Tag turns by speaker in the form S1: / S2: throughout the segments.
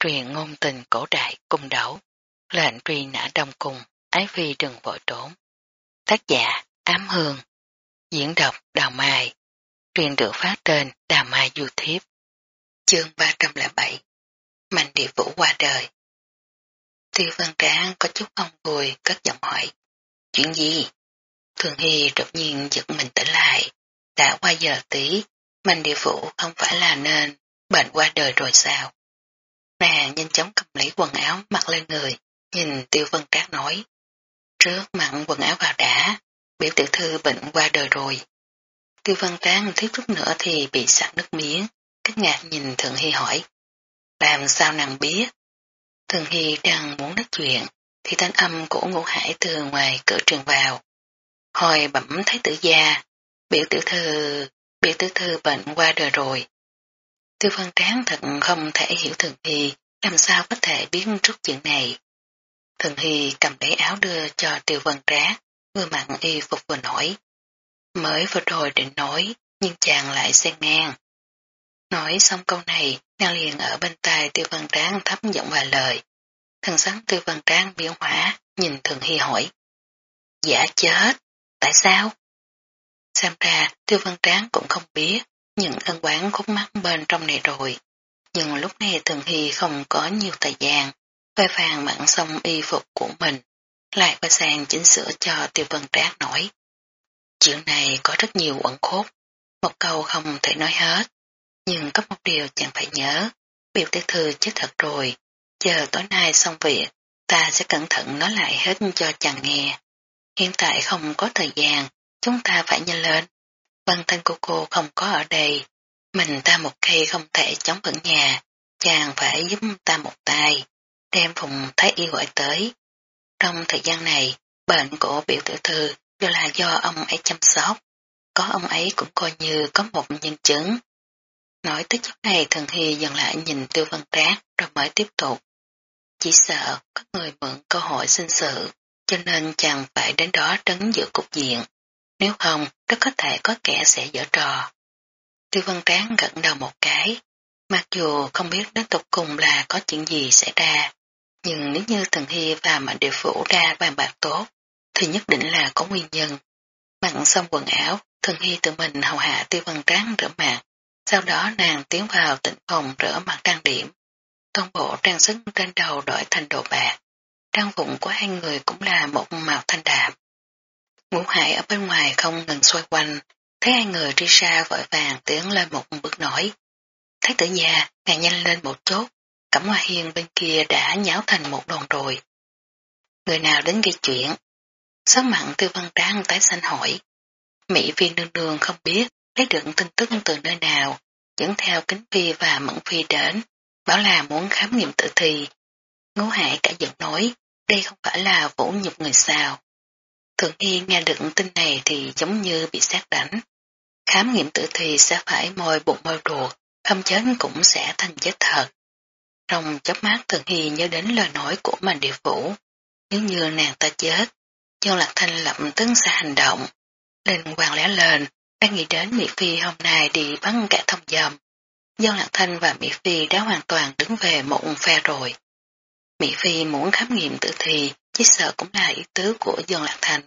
S1: truyền ngôn tình cổ đại cung đấu, lệnh truy nã đông cung, ái phi đừng vội trốn. Tác giả Ám Hương, diễn đọc Đào Mai, truyền được phát trên Đào Mai YouTube. Chương 307 Mạnh địa vũ qua đời Tiêu văn tráng có chút ông vui cất giọng hỏi. Chuyện gì? Thường Hy đột nhiên giật mình tỉnh lại. Đã qua giờ tí, Mạnh địa vũ không phải là nên bệnh qua đời rồi sao? Nàng nhanh chóng cầm lấy quần áo mặc lên người, nhìn Tiêu Vân Trác nói. Trước mặn quần áo vào đã, biểu tiểu thư bệnh qua đời rồi. Tiêu Vân Trác thiếu chút nữa thì bị sặc nước miếng, kinh ngạc nhìn Thượng Hy hỏi. Làm sao nàng biết? Thượng Hy đang muốn nói chuyện, thì thanh âm của ngũ hải từ ngoài cửa trường vào. Hồi bẩm thấy tử gia, biểu tiểu thư, biểu tiểu thư bệnh qua đời rồi. Tiêu Văn Tráng thật không thể hiểu Thường Hy làm sao có thể biết trước chuyện này. Thường Hy cầm lấy áo đưa cho Tiêu Văn Tráng, vừa mặn y phục vừa nổi. Mới vừa rồi định nói, nhưng chàng lại xen ngang. Nói xong câu này, nàng liền ở bên tai Tiêu Văn Tráng thấp giọng vài lời. Thần sáng Tiêu Văn Tráng biến hóa, nhìn Thường Hy hỏi. Giả chết, tại sao? Xem ra Tiêu Văn Tráng cũng không biết, những ân quán khúc mắt bên trong này rồi. Nhưng lúc này Thường Hy không có nhiều thời gian, vơi vàng mặn xong y phục của mình, lại qua sang chỉnh sửa cho tiêu vân trác nổi. Chuyện này có rất nhiều quẩn khúc, một câu không thể nói hết, nhưng có một điều chẳng phải nhớ, biểu tiểu thư chết thật rồi, chờ tối nay xong việc, ta sẽ cẩn thận nói lại hết cho chàng nghe. Hiện tại không có thời gian, chúng ta phải nhanh lên. Văn thân của cô không có ở đây. Mình ta một cây không thể chống vững nhà. Chàng phải giúp ta một tay. Đem phùng thái y gọi tới. Trong thời gian này, bệnh của biểu tiểu thư đều là do ông ấy chăm sóc. Có ông ấy cũng coi như có một nhân chứng. Nói tới chỗ này thần hy dần lại nhìn tiêu văn trác rồi mới tiếp tục. Chỉ sợ có người mượn cơ hội sinh sự, cho nên chàng phải đến đó trấn giữ cục diện. Nếu không, rất có thể có kẻ sẽ dở trò. Tiêu Văn Tráng gật đầu một cái, mặc dù không biết đến tục cùng là có chuyện gì xảy ra, nhưng nếu như Thần Hy và Mạnh Địa Phủ ra bàn bạc tốt, thì nhất định là có nguyên nhân. Mặn xong quần áo, Thần Hy tự mình hầu hạ Tiêu Văn Tráng rửa mặt, sau đó nàng tiến vào tịnh phòng rửa mặt trang điểm. Toàn bộ trang sức trên đầu đổi thành đồ bạc, trang phụng của hai người cũng là một màu thanh đạm. Ngũ hải ở bên ngoài không ngừng xoay quanh, thấy hai người đi xa vội vàng tiến lên một bước nổi. Thấy tử già, ngài nhanh lên một chút, cẩm hoa hiên bên kia đã nháo thành một đồn rồi. Người nào đến gây chuyện? Sắc mặn tư văn Trang tái xanh hỏi. Mỹ viên đương đường không biết lấy được tin tức từ nơi nào, dẫn theo kính phi và mẫn phi đến, bảo là muốn khám nghiệm tử thi. Ngũ hải cả giận nói, đây không phải là vũ nhục người sao thượng y nghe được tin này thì giống như bị sát đánh. Khám nghiệm tử thì sẽ phải môi bụng môi ruột, âm chết cũng sẽ thành chết thật. Trong chớp mắt thượng y nhớ đến lời nói của mình Địa Vũ. Nếu như nàng ta chết, Châu Lạc Thanh lập tức sẽ hành động. Lên hoàng lẽ lên, đang nghĩ đến Mỹ Phi hôm nay đi bắn cả thông dầm. Dân Lạc Thanh và Mỹ Phi đã hoàn toàn đứng về một phe rồi. Mỹ Phi muốn khám nghiệm tử thi chỉ sợ cũng là ý tứ của Dương Lạc Thành.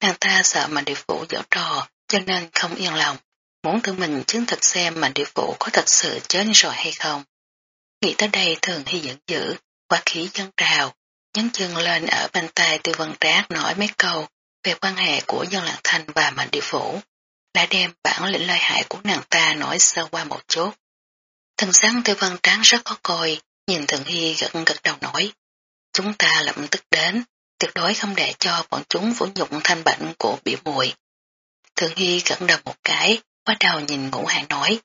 S1: Nàng ta sợ mạnh địa phủ dở trò, cho nên không yên lòng, muốn tự mình chứng thực xem mạnh địa phủ có thật sự chết rồi hay không. Nghĩ tới đây thường hy dẫn dữ, quá khí dân trào, nhấn chân lên ở bên tay tiêu văn trác nói mấy câu về quan hệ của Dương Lạc Thành và mạnh địa phủ, đã đem bản lĩnh lợi hại của nàng ta nói sơ qua một chút. Thần sáng tiêu văn tráng rất khó coi, nhìn thường hy gật gật đầu nói, Chúng ta lập tức đến, tuyệt đối không để cho bọn chúng vũ nhục thanh bệnh của biểu muội. Thường Hy gật đầu một cái, bắt đầu nhìn ngũ hàng nói.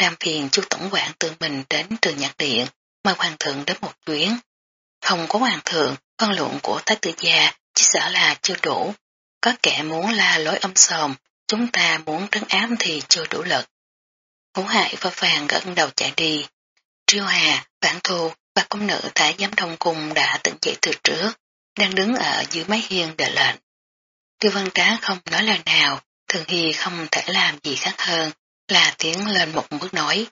S1: Làm phiền chú tổng quản tự mình đến trường nhạc điện, mời hoàng thượng đến một chuyến. Không có hoàng thượng, con luận của thái tử gia chỉ sợ là chưa đủ. Có kẻ muốn la lối âm sòm, chúng ta muốn trấn ám thì chưa đủ lực. Ngũ hại và vàng gật đầu chạy đi. Triêu Hà, Vãn Thu và công nữ tại giám đông cung đã tỉnh dậy từ trước, đang đứng ở dưới mái hiên đợi lệnh. Tiêu văn trá không nói lời nào, thường hy không thể làm gì khác hơn là tiến lên một bước nói.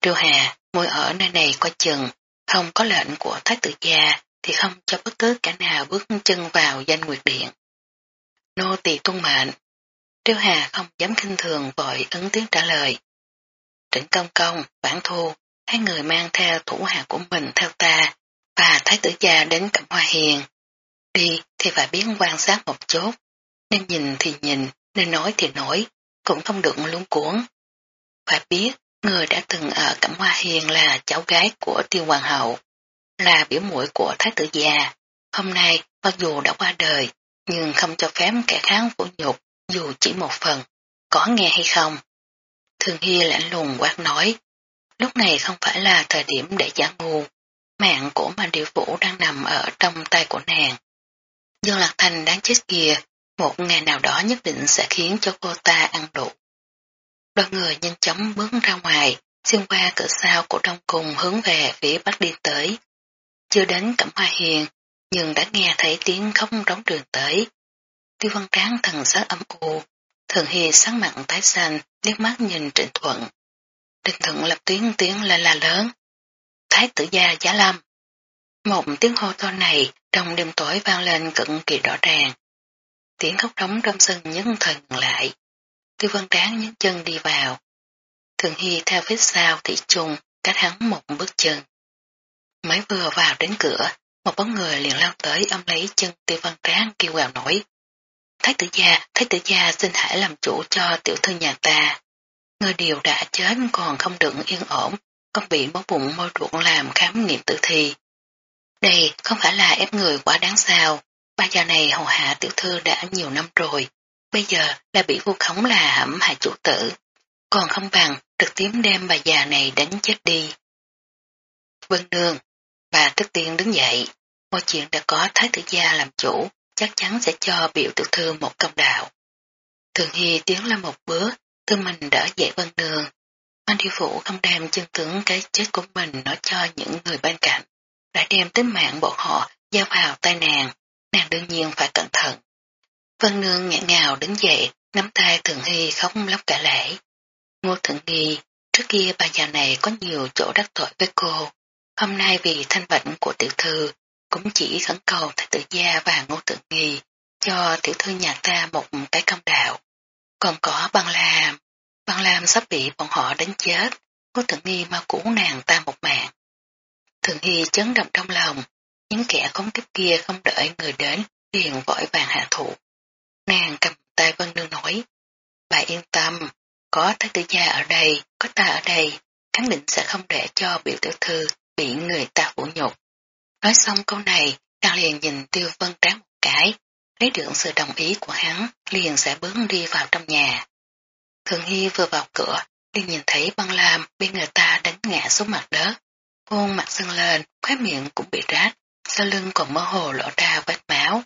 S1: Triều Hà, ngồi ở nơi này coi chừng, không có lệnh của thái tử gia thì không cho bất cứ cả nào bước chân vào danh nguyệt điện. Nô tỳ tuân mệnh. Triều Hà không dám kinh thường vội ứng tiếng trả lời. Trịnh công công, bản thu, hai người mang theo thủ hạ của mình theo ta và thái tử gia đến cẩm hoa hiền. Đi thì phải biết quan sát một chút, nên nhìn thì nhìn, nên nói thì nói, cũng không được luống cuốn. Phải biết, người đã từng ở Cẩm Hoa Hiền là cháu gái của tiêu hoàng hậu, là biểu muội của thái tử già. Hôm nay, mặc dù đã qua đời, nhưng không cho phép kẻ kháng vũ nhục, dù chỉ một phần. Có nghe hay không? Thường Hy lạnh lùng quát nói, lúc này không phải là thời điểm để giả ngu. Mạng của Mạnh Điều Vũ đang nằm ở trong tay của nàng. Dương Lạc Thành đáng chết kia, một ngày nào đó nhất định sẽ khiến cho cô ta ăn đủ. Đoàn người nhanh chóng bước ra ngoài, xuyên qua cửa sau của đông cùng hướng về phía bắc đi tới. Chưa đến cẩm hoa hiền, nhưng đã nghe thấy tiếng khóc rống đường tới. Tiêu văn tráng thần sắc âm u, thường hi sắc mặn tái xanh, liếc mắt nhìn trịnh thuận. Trịnh thuận lập tiếng tiếng là là lớn. Thái tử gia giá lâm. Một tiếng hô to này trong đêm tối vang lên cực kỳ rõ ràng. Tiếng khóc trống trong sân nhấn thần lại. Tiêu văn tráng nhấn chân đi vào. Thường Hy theo phía sau thị trùng cách hắn một bước chân. Mới vừa vào đến cửa, một bóng người liền lao tới ôm lấy chân tiêu văn tráng kêu gào nổi. Thái tử gia, thái tử gia xin hãy làm chủ cho tiểu thư nhà ta. Người điều đã chết còn không được yên ổn, con bị máu bụng môi ruột làm khám nghiệm tử thi. Đây không phải là ép người quá đáng sao, ba già này hầu hạ tiểu thư đã nhiều năm rồi, bây giờ là bị vu khống là hãm hại chủ tử, còn không bằng trực tiếp đem bà già này đánh chết đi. Vân Nương, bà tức tiên đứng dậy, mọi chuyện đã có Thái tử gia làm chủ, chắc chắn sẽ cho biểu tiểu thư một công đạo. Thường Hy tiến lên một bước, tư mình đỡ dậy Vân Nương. Anh Thiêu phủ không đem chân tướng cái chết của mình nói cho những người bên cạnh, đã đem tính mạng bọn họ giao vào tay nàng, nàng đương nhiên phải cẩn thận. Vân Nương nhẹ ngào đứng dậy, nắm tay Thường Hy khóc lóc cả lễ. Ngô Thượng Nghi, trước kia bà già này có nhiều chỗ đắc tội với cô. Hôm nay vì thanh bệnh của tiểu thư, cũng chỉ khẩn cầu thái tử gia và Ngô Thượng Nghi cho tiểu thư nhà ta một cái công đạo. Còn có băng Lam, băng Lam sắp bị bọn họ đánh chết, Ngô Thượng Nghi mau cứu nàng ta một mạng. Thường Hy chấn động trong lòng, những kẻ khống kiếp kia không đợi người đến, liền vội vàng hạ thủ. Nàng cầm tay Vân Nương nói, bà yên tâm, có thái tử gia ở đây, có ta ở đây, khẳng định sẽ không để cho biểu tiểu thư bị người ta vũ nhục. Nói xong câu này, nàng liền nhìn tiêu vân tráng một cái, lấy được sự đồng ý của hắn, liền sẽ bước đi vào trong nhà. Thường Hy vừa vào cửa, liền nhìn thấy băng lam bị người ta đánh ngã xuống mặt đất. Khuôn mặt sưng lên, khóe miệng cũng bị rách, sau lưng còn mơ hồ lộ ra vết máu.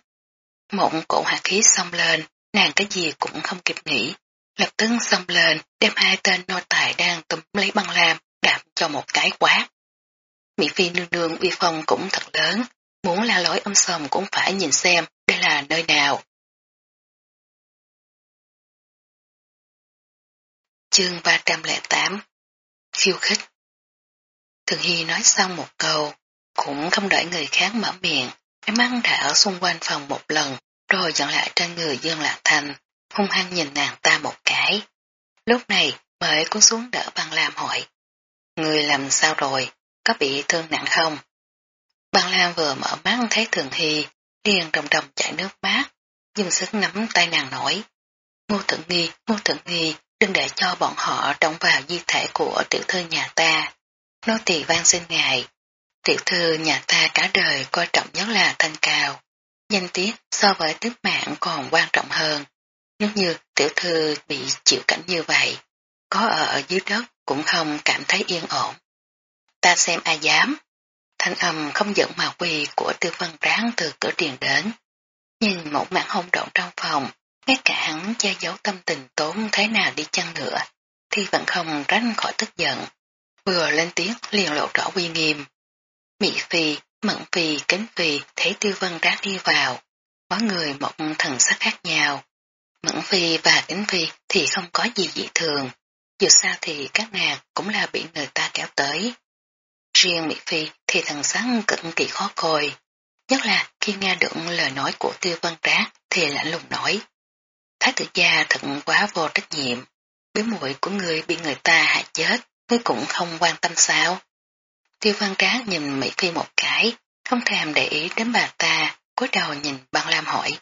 S1: Mộng cổ hạt khí xông lên, nàng cái gì cũng không kịp nghĩ, lập tức xông lên, đem hai tên nô tài đang túm lấy băng lam, đạp cho một cái quát. Mỹ phi nương nương uy phong cũng thật lớn, muốn la lối âm sầm cũng phải nhìn xem đây là nơi nào. Chương 308 Khiêu khích Thường Hy nói xong một câu, cũng không đợi người khác mở miệng, cái mắt đã ở xung quanh phòng một lần, rồi dọn lại trên người Dương Lạc Thành, hung hăng nhìn nàng ta một cái. Lúc này mới cuốn xuống đỡ băng lam hỏi. Người làm sao rồi, có bị thương nặng không? Băng lam vừa mở mắt thấy thường hy, liền đồng đồng chảy nước mắt, dùng sức nắm tay nàng nổi. Ngô thượng nghi, ngô thượng nghi, đừng để cho bọn họ động vào di thể của tiểu thư nhà ta. Nô tỳ van xin ngài, tiểu thư nhà ta cả đời coi trọng nhất là thanh cao. Danh tiết so với tính mạng còn quan trọng hơn. Nếu như tiểu thư bị chịu cảnh như vậy, có ở dưới đất cũng không cảm thấy yên ổn. Ta xem ai dám. Thanh âm không giận mà quỳ của tư văn ráng từ cửa điện đến. Nhìn một mảng hôn động trong phòng, ngay cả hắn che giấu tâm tình tốn thế nào đi chăng nữa, thì vẫn không tránh khỏi tức giận. Vừa lên tiếng liền lộ rõ uy nghiêm. Mỹ Phi, Mận Phi, Kính Phi thấy tiêu vân rác đi vào. Mỗi người một thần sắc khác nhau. Mẫn Phi và Kính Phi thì không có gì dị thường. Dù sao thì các nàng cũng là bị người ta kéo tới. Riêng Mỹ Phi thì thần sắc cực kỳ khó coi. Nhất là khi nghe được lời nói của tiêu vân trác thì lạnh lùng nói. Thái tử gia thật quá vô trách nhiệm. Biểu muội của người bị người ta hại chết, ngươi cũng không quan tâm sao. Tiêu văn trá nhìn Mỹ Phi một cái, không thèm để ý đến bà ta, cúi đầu nhìn băng lam hỏi.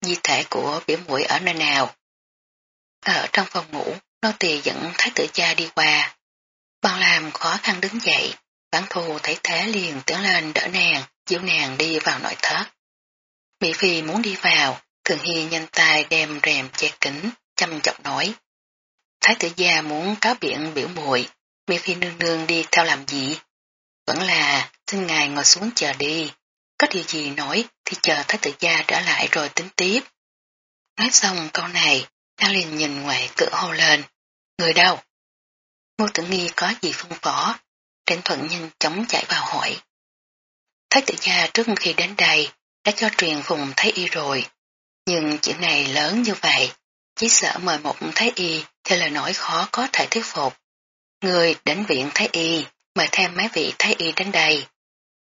S1: Di thể của biểu muội ở nơi nào? Ở trong phòng ngủ, nô tỳ dẫn thái tử cha đi qua. Băng lam khó khăn đứng dậy, bản thù thấy thế liền tiến lên đỡ nàng, dịu nàng đi vào nội thất. Mỹ Phi muốn đi vào, Thường Hy nhanh tay đem rèm che kính, chăm chọc nói. Thái tử gia muốn cáo biện biểu muội Mỹ Phi nương nương đi theo làm gì? Vẫn là, xin ngài ngồi xuống chờ đi. Có điều gì nói thì chờ thái tử gia trở lại rồi tính tiếp. Nói xong câu này, ta liền nhìn ngoài cửa hô lên. Người đâu? Ngô tử nghi có gì phân phó? Trịnh thuận nhanh chóng chạy vào hỏi. Thái tử gia trước khi đến đây đã cho truyền phùng thấy y rồi. Nhưng chuyện này lớn như vậy, chỉ sợ mời một thái y theo lời nói khó có thể thuyết phục. Người đến viện thái y, mời thêm mấy vị thái y đến đây.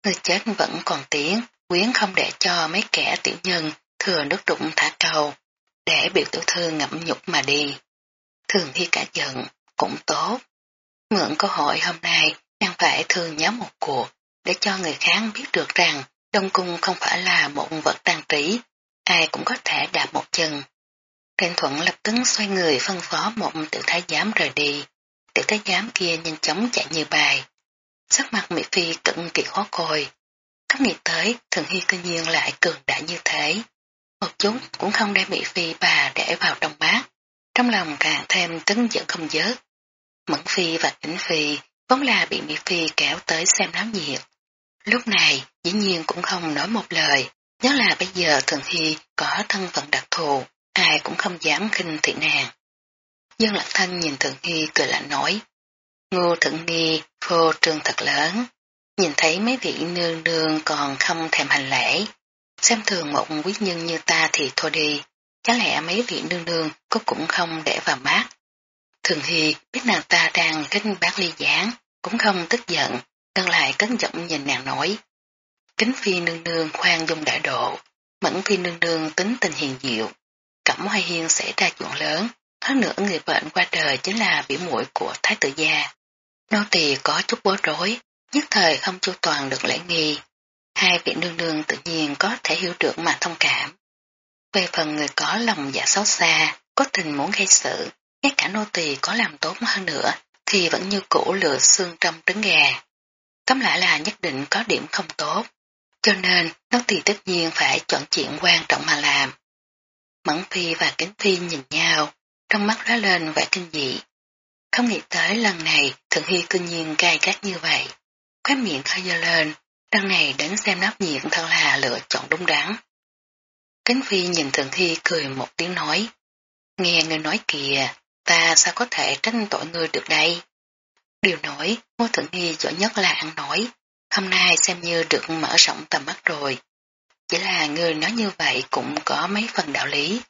S1: Người chết vẫn còn tiếng, quyến không để cho mấy kẻ tiểu nhân thừa nước đụng thả cầu, để biểu tiểu thư ngậm nhục mà đi. Thường khi cả giận, cũng tốt. Mượn cơ hội hôm nay, đang phải thường nhớ một cuộc, để cho người khác biết được rằng Đông Cung không phải là một vật trang trí, ai cũng có thể đạp một chân thanh thuận lập tức xoay người phân phó một tiểu thái giám rời đi. Tiểu thái giám kia nhanh chóng chạy như bài. Sắc mặt Mỹ Phi cực kỳ khó coi. các nghĩ tới thường hy cơ nhiên lại cường đại như thế. Một chút cũng không để Mỹ Phi bà để vào trong bát. Trong lòng càng thêm tấn giận không dớt. Mẫn Phi và Kính Phi vốn là bị Mỹ Phi kéo tới xem náo nhiệt. Lúc này dĩ nhiên cũng không nói một lời, nhớ là bây giờ Thường Hy có thân phận đặc thù, ai cũng không dám khinh thị nàng. Dương Lạc Thanh nhìn Thượng Nghi cười lạnh nói, Ngô Thượng Nghi phô trương thật lớn, nhìn thấy mấy vị nương nương còn không thèm hành lễ, xem thường một quý nhân như ta thì thôi đi, chắc lẽ mấy vị nương nương có cũng không để vào mắt. Thường Hy biết nàng ta đang kinh bác ly giảng, cũng không tức giận, Tân lại cấn giọng nhìn nàng nói. Kính phi nương nương khoan dung đại độ, mẫn phi nương nương tính tình hiền diệu. Cẩm hoa hiên xảy ra chuyện lớn, hơn nữa người bệnh qua đời chính là biểu muội của thái tử gia. Nô tỳ có chút bối rối, nhất thời không chu toàn được lễ nghi. Hai vị nương nương tự nhiên có thể hiểu được mà thông cảm. Về phần người có lòng dạ xấu xa, có tình muốn gây sự, ngay cả nô tỳ có làm tốt hơn nữa, thì vẫn như cũ lựa xương trong trứng gà. Tóm lại là nhất định có điểm không tốt, cho nên nô tỳ tất nhiên phải chọn chuyện quan trọng mà làm. Mẫn Phi và Kính Phi nhìn nhau, trong mắt lóe lên vẻ kinh dị. Không nghĩ tới lần này Thượng Hy cư nhiên cay gắt như vậy. Khóe miệng khơi dơ lên, lần này đến xem nắp nhiệt thật là lựa chọn đúng đắn. Kính Phi nhìn Thượng Hy cười một tiếng nói. Nghe người nói kìa, ta sao có thể tránh tội người được đây? Điều nổi, Ngô Thượng Hy giỏi nhất là ăn nổi. Hôm nay xem như được mở rộng tầm mắt rồi. Chỉ là người nói như vậy cũng có mấy phần đạo lý.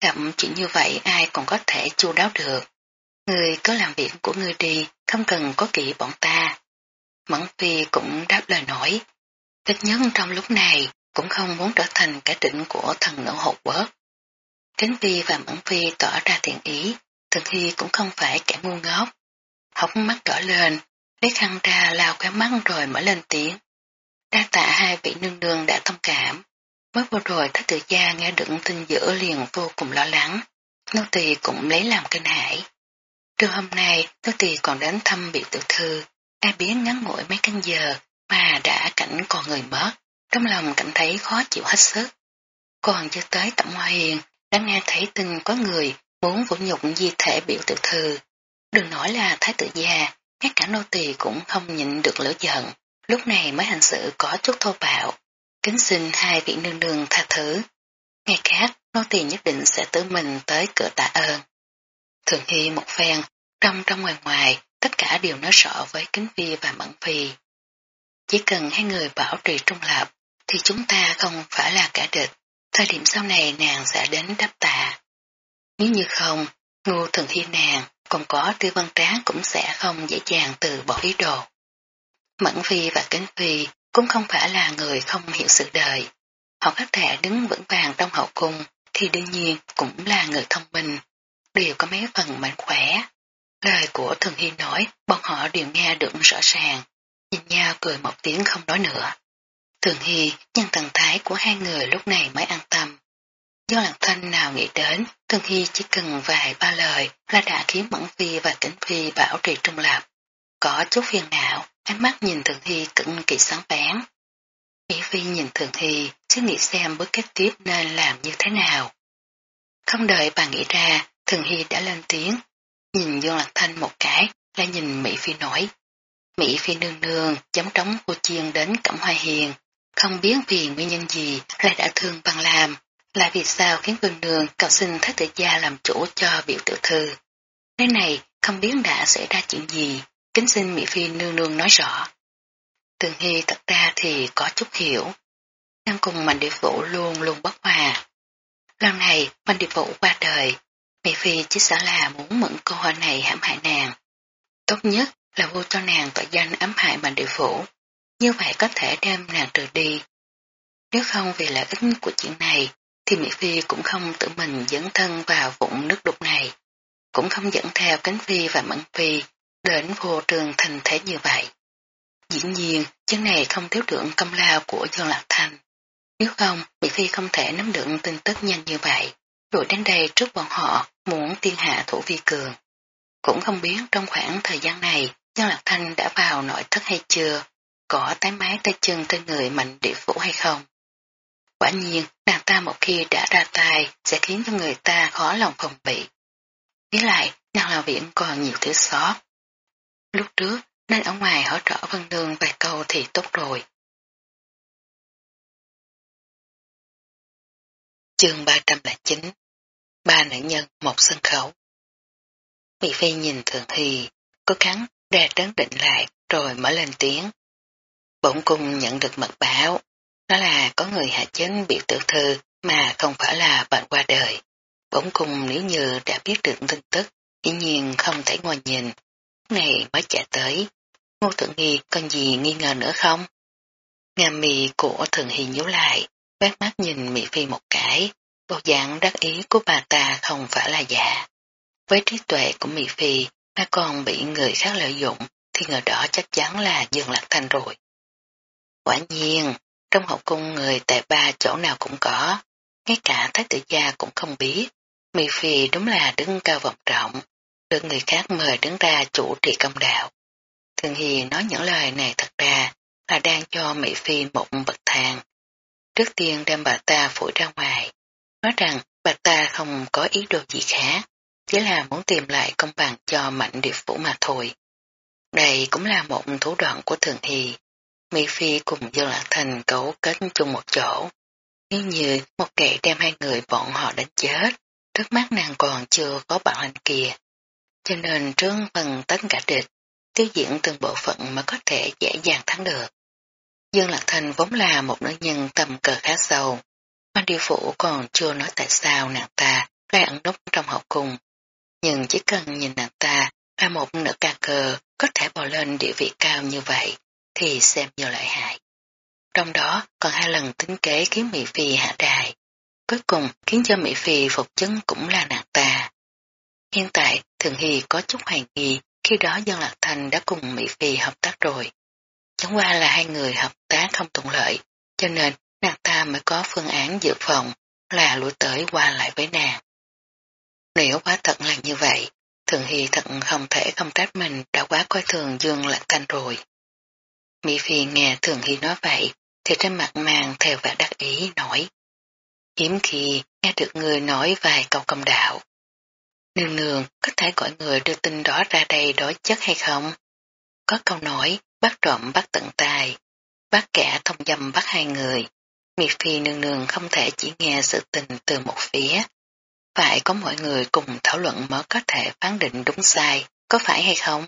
S1: Gặp chuyện như vậy ai còn có thể chu đáo được. Người cứ làm việc của người đi, không cần có kỵ bọn ta. Mẫn Phi cũng đáp lời nổi. Ít nhất trong lúc này cũng không muốn trở thành kẻ định của thần nữ hột bớt. Kính Phi và Mẫn Phi tỏ ra thiện ý, Thường Hy cũng không phải kẻ ngu ngốc, hốc mắt đỏ lên, lấy khăn ra lao khóe mắt rồi mở lên tiếng. Đa tạ hai vị nương nương đã thông cảm. Mới vừa rồi thái tử gia nghe được tin dữ liền vô cùng lo lắng. Nô tỳ cũng lấy làm kinh hãi. Trưa hôm nay, nô tỳ còn đến thăm bị tiểu thư. Ai biết ngắn ngủi mấy canh giờ mà đã cảnh còn người mất. Trong lòng cảm thấy khó chịu hết sức. Còn chưa tới tẩm hoa hiền, đã nghe thấy tin có người muốn vũ nhục di thể biểu tiểu thư. Đừng nói là thái tử gia, ngay cả nô tỳ cũng không nhịn được lửa giận, lúc này mới hành sự có chút thô bạo. Kính xin hai vị nương nương tha thứ. Ngày khác, nô tỳ nhất định sẽ tự mình tới cửa tạ ơn. Thường Hy một phen, trong trong ngoài ngoài, tất cả đều nói rõ với Kính Phi và Mẫn Phi. Chỉ cần hai người bảo trì trung lập, thì chúng ta không phải là cả địch. Thời điểm sau này nàng sẽ đến đáp tạ. Nếu như không, ngu thường hy nàng còn có tư văn tráng cũng sẽ không dễ dàng từ bỏ ý đồ. Mẫn Phi và Kính Phi cũng không phải là người không hiểu sự đời. Họ có thể đứng vững vàng trong hậu cung thì đương nhiên cũng là người thông minh, đều có mấy phần mạnh khỏe. Lời của Thường Hy nói, bọn họ đều nghe được rõ ràng, nhìn nhau cười một tiếng không nói nữa. Thường Hy nhân thần thái của hai người lúc này mới an tâm. Do lạc thanh nào nghĩ đến, Thường Hy chỉ cần vài ba lời là đã khiến Mẫn Phi và Kính Phi bảo trì trung lập. Có chút phiền não, ánh mắt nhìn Thường Hy cực kỳ sáng bén. Mỹ Phi nhìn Thường Hy, chứ nghĩ xem bước kế tiếp nên làm như thế nào. Không đợi bà nghĩ ra, Thường Hy đã lên tiếng, nhìn Dương Lạc Thanh một cái, lại nhìn Mỹ Phi nói. Mỹ Phi nương nương chấm trống cô chiên đến Cẩm Hoa Hiền, không biết vì nguyên nhân gì lại đã thương bằng làm, là vì sao khiến vương nương cầu xin thái tử gia làm chủ cho biểu tiểu thư. Nơi này không biết đã xảy ra chuyện gì, kính xin Mỹ Phi nương nương nói rõ. Tường Hy thật ra thì có chút hiểu. Nam cùng Mạnh Địa Vũ luôn luôn bất hòa. Lần này Mạnh Địa Vũ qua đời, Mỹ Phi chỉ sợ là muốn mượn cơ hội này hãm hại nàng. Tốt nhất là vô cho nàng tội danh ám hại Mạnh Địa Vũ. Như vậy có thể đem nàng trừ đi. Nếu không vì lợi ích của chuyện này, thì Mỹ Phi cũng không tự mình dẫn thân vào vụn nước đục này. Cũng không dẫn theo cánh Phi và Mẫn Phi đến vô trường thành thế như vậy. Dĩ nhiên, chân này không thiếu được công lao của Dương Lạc Thanh. Nếu không, Mỹ Phi không thể nắm được tin tức nhanh như vậy. Rồi đến đây trước bọn họ muốn tiên hạ thủ vi cường. Cũng không biết trong khoảng thời gian này Dương Lạc Thanh đã vào nội thất hay chưa, có tái mái tay chân trên người mạnh địa phủ hay không. Quả nhiên, nàng ta một khi đã ra tay sẽ khiến cho người ta khó lòng phòng bị. Nghĩ lại, nàng là viện còn nhiều thứ sót. Lúc trước, nên ở ngoài hỗ trợ Vân Nương vài câu thì tốt rồi. Chương 309 Ba nữ nhân một sân khấu Mỹ Phi nhìn Thường Hy, cố gắng ra trấn định lại rồi mở lên tiếng. Bỗng cung nhận được mật báo, đó là có người hạ chính biểu tử thư mà không phải là bệnh qua đời. Bỗng cung nếu như đã biết được tin tức, dĩ nhiên không thể ngồi nhìn. Này mới chạy tới, Ngô Thượng Hy còn gì nghi ngờ nữa không? Ngà mì của Thượng Hy nhíu lại, quét mắt nhìn Mỹ Phi một cái, bộ dạng đắc ý của bà ta không phải là giả. Với trí tuệ của Mỹ Phi mà còn bị người khác lợi dụng thì người đó chắc chắn là Dương Lạc Thanh rồi. Quả nhiên, trong hậu cung người tại ba chỗ nào cũng có, ngay cả thái tử gia cũng không biết. Mỹ Phi đúng là đứng cao vọng trọng, được người khác mời đứng ra chủ trì công đạo. Thường Hi nói những lời này thật ra là đang cho Mỹ Phi một bậc thang. Trước tiên đem bà ta phủi ra ngoài, nói rằng bà ta không có ý đồ gì khác, chỉ là muốn tìm lại công bằng cho mạnh điệp phủ mà thôi. Đây cũng là một thủ đoạn của Thường Hi. Mỹ Phi cùng Dương Lạc Thành cấu kết chung một chỗ. Nếu như một kẻ đem hai người bọn họ đánh chết, trước mắt nàng còn chưa có bạn hành kia. Cho nên trương phần tấn cả địch, tiêu diễn từng bộ phận mà có thể dễ dàng thắng được. Dương Lạc Thành vốn là một nữ nhân tầm cờ khá sâu. Quan điều phủ còn chưa nói tại sao nàng ta lại ẩn núp trong hậu cung. Nhưng chỉ cần nhìn nàng ta là một nữ ca cờ có thể bò lên địa vị cao như vậy thì xem như lợi hại. Trong đó còn hai lần tính kế khiến Mỹ Phi hạ đài. Cuối cùng khiến cho Mỹ Phi phục chứng cũng là nàng ta. Hiện tại Thường Hy có chút hoài nghi khi đó Dân Lạc Thành đã cùng Mỹ Phi hợp tác rồi. Chẳng qua là hai người hợp tác không thuận lợi, cho nên nàng ta mới có phương án dự phòng là lùi tới qua lại với nàng. Nếu quá thật là như vậy, Thường Hy thật không thể không trách mình đã quá coi thường Dương Lạc Thành rồi. Mỹ Phi nghe Thường Hy nói vậy, thì trên mặt màng theo vẻ đắc ý nói. Hiếm khi nghe được người nói vài câu công đạo. Nương nương có thể gọi người đưa tin đó ra đây đối chất hay không? Có câu nói, bắt trộm bắt tận tài, bắt kẻ thông dâm bắt hai người. Miệt phi nương nương không thể chỉ nghe sự tình từ một phía. Phải có mọi người cùng thảo luận mới có thể phán định đúng sai, có phải hay không?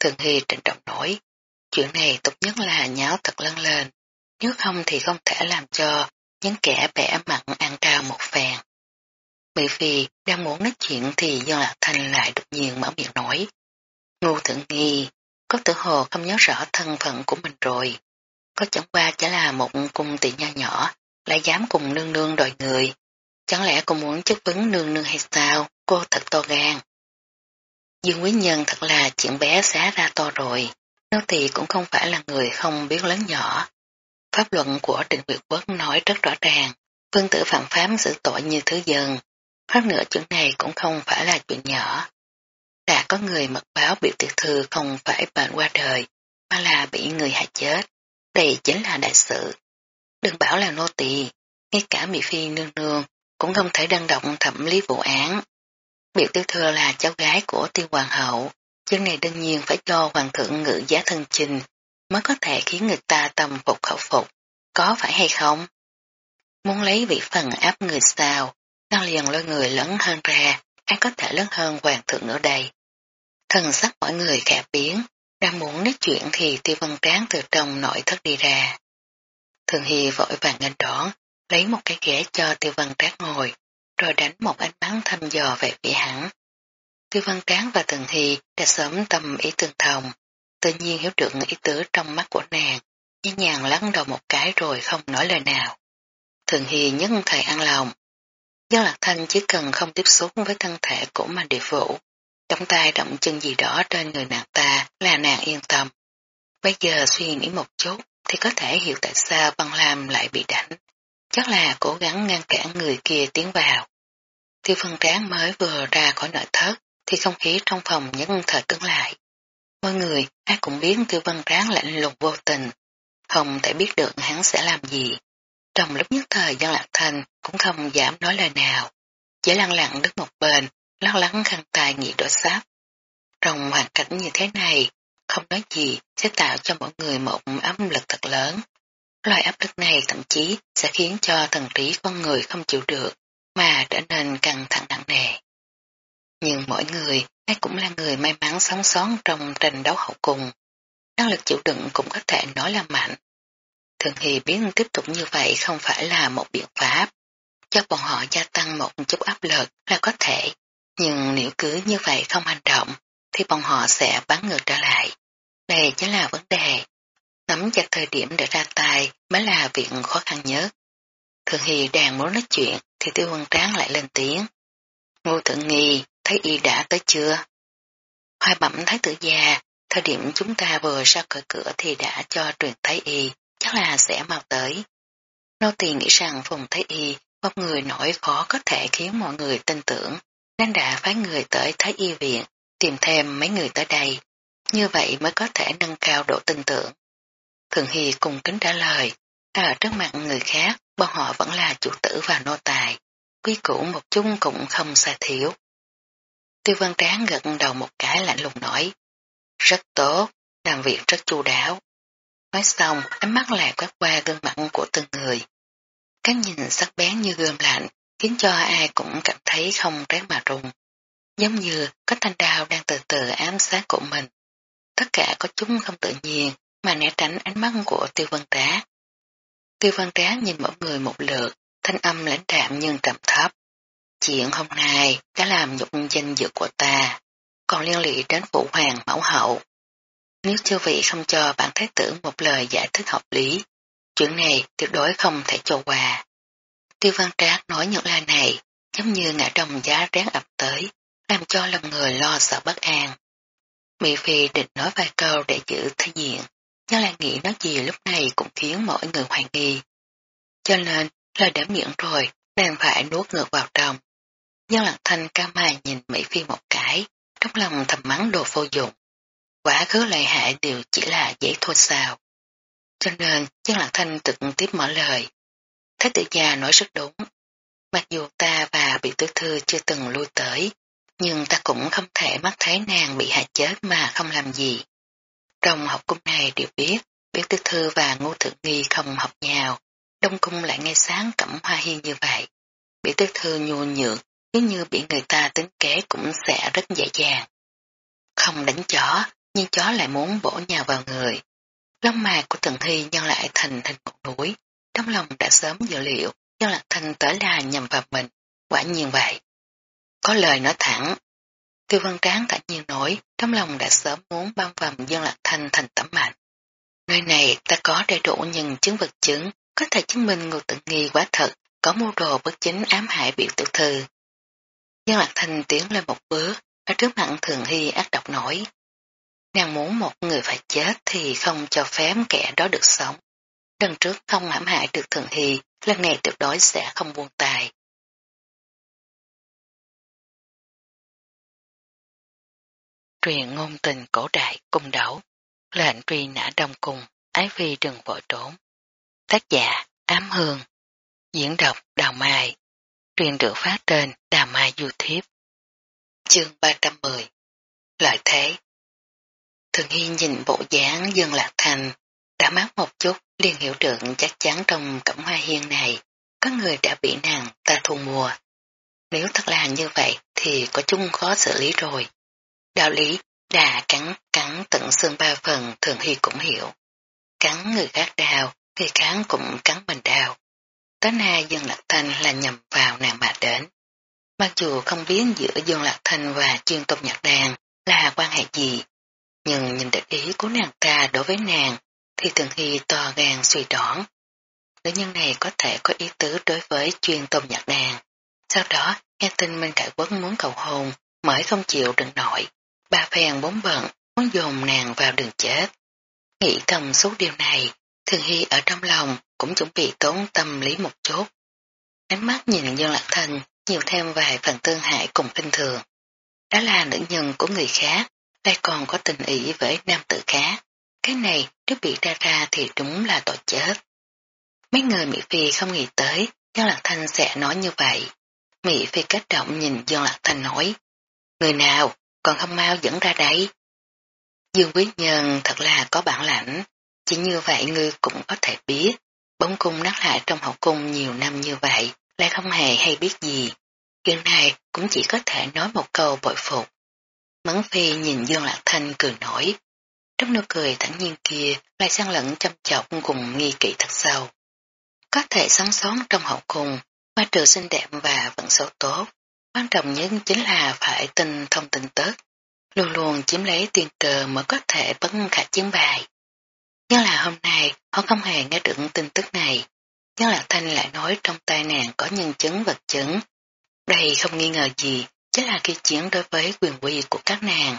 S1: Thường Hy trịnh trọng nổi, chuyện này tốt nhất là nháo thật lăn lên, nếu không thì không thể làm cho những kẻ bẻ mặn ăn cao một phèn. Mỹ Phi đang muốn nói chuyện thì do Lạc Thanh lại đột nhiên mở miệng nói. ngu Thượng Nghi, có tử hồ không nhớ rõ thân phận của mình rồi. Có chẳng qua chỉ là một cung tỷ nho nhỏ, lại dám cùng nương nương đòi người. Chẳng lẽ cô muốn chất vấn nương nương hay sao, cô thật to gan. Dương Quý Nhân thật là chuyện bé xá ra to rồi, nó thì cũng không phải là người không biết lớn nhỏ. Pháp luận của định Việt Quốc nói rất rõ ràng, vương tử phạm pháp xử tội như thứ dân. Hơn nữa chuyện này cũng không phải là chuyện nhỏ. Đã có người mật báo biểu tiểu thư không phải bệnh qua đời, mà là bị người hại chết. Đây chính là đại sự. Đừng bảo là nô tỳ, ngay cả Mỹ Phi nương nương cũng không thể đăng động thẩm lý vụ án. Biểu tiểu thư là cháu gái của tiêu hoàng hậu, chuyện này đương nhiên phải cho hoàng thượng ngự giá thân trình mới có thể khiến người ta tâm phục khẩu phục, có phải hay không? Muốn lấy vị phần áp người sao, nó liền lôi người lớn hơn ra, ai có thể lớn hơn hoàng thượng nữa đây. Thần sắc mọi người khẽ biến, đang muốn nói chuyện thì tiêu văn tráng từ trong nội thất đi ra. Thường Hy vội vàng nghênh đón, lấy một cái ghế cho tiêu văn tráng ngồi, rồi đánh một ánh bắn thăm dò về phía hắn. Tiêu văn tráng và Thường Hy đã sớm tâm ý tương thông, tự nhiên hiểu được ý tứ trong mắt của nàng, nhẹ nhàng lắng đầu một cái rồi không nói lời nào. Thường Hy nhân thời ăn lòng. Do Lạc Thanh chỉ cần không tiếp xúc với thân thể của Mạnh Địa Vũ, trong tay động chân gì đó trên người nàng ta là nàng yên tâm. Bây giờ suy nghĩ một chút thì có thể hiểu tại sao băng lam lại bị đánh. Chắc là cố gắng ngăn cản người kia tiến vào. Tiêu phân tráng mới vừa ra khỏi nội thất thì không khí trong phòng nhấn thời cứng lại. Mọi người ai cũng biết tiêu văn tráng lạnh lùng vô tình, không thể biết được hắn sẽ làm gì. Trong lúc nhất thời dân lạc thành cũng không dám nói lời nào, chỉ lặng lặng đứng một bên, lắc lắng khăn tài nghĩ đổi sáp. Trong hoàn cảnh như thế này, không nói gì sẽ tạo cho mọi người một áp lực thật lớn. Loại áp lực này thậm chí sẽ khiến cho thần trí con người không chịu được, mà trở nên căng thẳng nặng nề. Nhưng mỗi người, ai cũng là người may mắn sống sót trong tranh đấu hậu cùng. Năng lực chịu đựng cũng có thể nói là mạnh. Thường thì biết tiếp tục như vậy không phải là một biện pháp. Cho bọn họ gia tăng một chút áp lực là có thể. Nhưng nếu cứ như vậy không hành động, thì bọn họ sẽ bắn ngược trở lại. Đây chính là vấn đề. Nắm chặt thời điểm để ra tay mới là việc khó khăn nhất. Thường Hy đang muốn nói chuyện thì tiêu quân tráng lại lên tiếng. Ngô thượng nghi, thấy y đã tới chưa? Hoài bẩm thái tử già, thời điểm chúng ta vừa ra cửa cửa thì đã cho truyền thái y, chắc là sẽ mau tới. Nô tỳ nghĩ rằng phùng thái y, một người nổi khó có thể khiến mọi người tin tưởng, nên đã phái người tới thái y viện, tìm thêm mấy người tới đây. Như vậy mới có thể nâng cao độ tin tưởng. Thường Hy cùng kính trả lời, ở trước mặt người khác, bọn họ vẫn là chủ tử và nô tài, quý củ một chung cũng không xa thiếu. Tiêu văn tráng gật đầu một cái lạnh lùng nói. Rất tốt, làm việc rất chu đáo. Nói xong, ánh mắt lại quét qua gương mặt của từng người. Cái nhìn sắc bén như gươm lạnh, khiến cho ai cũng cảm thấy không rét mà run Giống như có thanh đao đang từ từ ám sát của mình. Tất cả có chúng không tự nhiên mà né tránh ánh mắt của tiêu văn trá. Tiêu văn trá nhìn mỗi người một lượt, thanh âm lãnh đạm nhưng trầm thấp. Chuyện hôm nay đã làm nhục danh dự của ta, còn liên lụy đến phụ hoàng mẫu hậu. Nếu chưa vị không cho bản thái tử một lời giải thích hợp lý, chuyện này tuyệt đối không thể cho qua. Tiêu văn trác nói những lời này giống như ngã đồng giá rén ập tới, làm cho lòng người lo sợ bất an. Mỹ Phi định nói vài câu để giữ thế diện, nhưng lại nghĩ nói gì lúc này cũng khiến mọi người hoài nghi. Cho nên, lời đã miệng rồi, đang phải nuốt ngược vào trong. Dân lạc thanh ca mai nhìn Mỹ Phi một cái, trong lòng thầm mắng đồ vô dụng. Quả khứ lợi hại đều chỉ là dễ thôi sao. Cho nên, chân lạc thanh trực tiếp mở lời. Thái tử gia nói rất đúng. Mặc dù ta và bị tử thư chưa từng lui tới, nhưng ta cũng không thể mắt thấy nàng bị hại chết mà không làm gì. Trong học cung này đều biết, biết tư thư và ngô thượng nghi không học nhau, đông cung lại ngay sáng cẩm hoa hiên như vậy. Bị tư thư nhu nhược, nếu như bị người ta tính kế cũng sẽ rất dễ dàng. Không đánh chó, nhưng chó lại muốn bổ nhào vào người. Lông mạc của Trần thi nhân lại thành thành một núi, trong lòng đã sớm dự liệu, nhân lạc thành tới là nhầm vào mình, quả nhiên vậy. Có lời nói thẳng, Tiêu văn tráng cả nhiên nổi, trong lòng đã sớm muốn băng vầm dân lạc thanh thành tấm mạnh. Nơi này ta có đầy đủ những chứng vật chứng, có thể chứng minh người tự nghi quá thật, có mưu đồ bất chính ám hại biểu tiểu thư. Dân lạc thanh tiến lên một bước, ở trước mặt thường hy ác độc nổi. Nàng muốn một người phải chết thì không cho phép kẻ đó được sống. Lần trước không hãm hại được thường hy, lần này tuyệt đối sẽ không buông tài. Truyền ngôn tình cổ đại cung đấu, lệnh truy nã đông cung, ái phi đừng vội trốn. Tác giả Ám Hương, diễn đọc Đào Mai, truyền được phát trên Đào Mai YouTube. Chương 310 Lợi thế Thường Hy nhìn bộ dáng dương lạc thành, đã mát một chút liền hiểu được chắc chắn trong cẩm hoa hiên này có người đã bị nàng ta thu mua. Nếu thật là như vậy thì có chung khó xử lý rồi. Đạo lý đà cắn cắn tận xương ba phần thường hy cũng hiểu. Cắn người khác đào, người kháng cũng cắn mình đào. Tới nay dương lạc thành là nhầm vào nàng mà đến. Mặc dù không biết giữa dương lạc thanh và chuyên tộc nhạc đàn là quan hệ gì, nhưng nhìn địch ý của nàng ta đối với nàng thì thường hy to gan suy đoán. Nữ nhân này có thể có ý tứ đối với chuyên tôn nhạc nàng. Sau đó, nghe tin Minh Cải Quốc muốn cầu hôn, mới không chịu đựng nổi. Ba phèn bốn bận, muốn dồn nàng vào đường chết. Nghĩ thầm suốt điều này, thường hy ở trong lòng cũng chuẩn bị tốn tâm lý một chút. Ánh mắt nhìn Dương Lạc Thành nhiều thêm vài phần tương hại cùng kinh thường. Đó là nữ nhân của người khác, lại còn có tình ý với nam tử khác. Cái này nếu bị ra ra thì đúng là tội chết. Mấy người Mỹ Phi không nghĩ tới Dương Lạc Thanh sẽ nói như vậy. Mỹ Phi kết động nhìn Dương Lạc Thanh nói Người nào còn không mau dẫn ra đây Dương Quý Nhân thật là có bản lãnh, chỉ như vậy ngươi cũng có thể biết. Bóng cung nát lại trong hậu cung nhiều năm như vậy, lại không hề hay biết gì. Chuyện này cũng chỉ có thể nói một câu bội phục. Mẫn Phi nhìn Dương Lạc Thanh cười nổi. Trong nụ cười thẳng nhiên kia lại sang lẫn chăm chọc cùng nghi kỵ thật sâu. Có thể sống sót trong hậu cung, ngoài trừ xinh đẹp và vận số tốt. Quan trọng nhất chính là phải tin thông tin tức, Luôn luôn chiếm lấy tiền cờ mới có thể bất khả chiến bài. Nhưng là hôm nay họ không hề nghe được tin tức này. Nhưng là Thanh lại nói trong tai nàng có nhân chứng vật chứng. Đây không nghi ngờ gì, chính là khi chiến đối với quyền quy của các nàng.